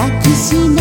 抱きしめ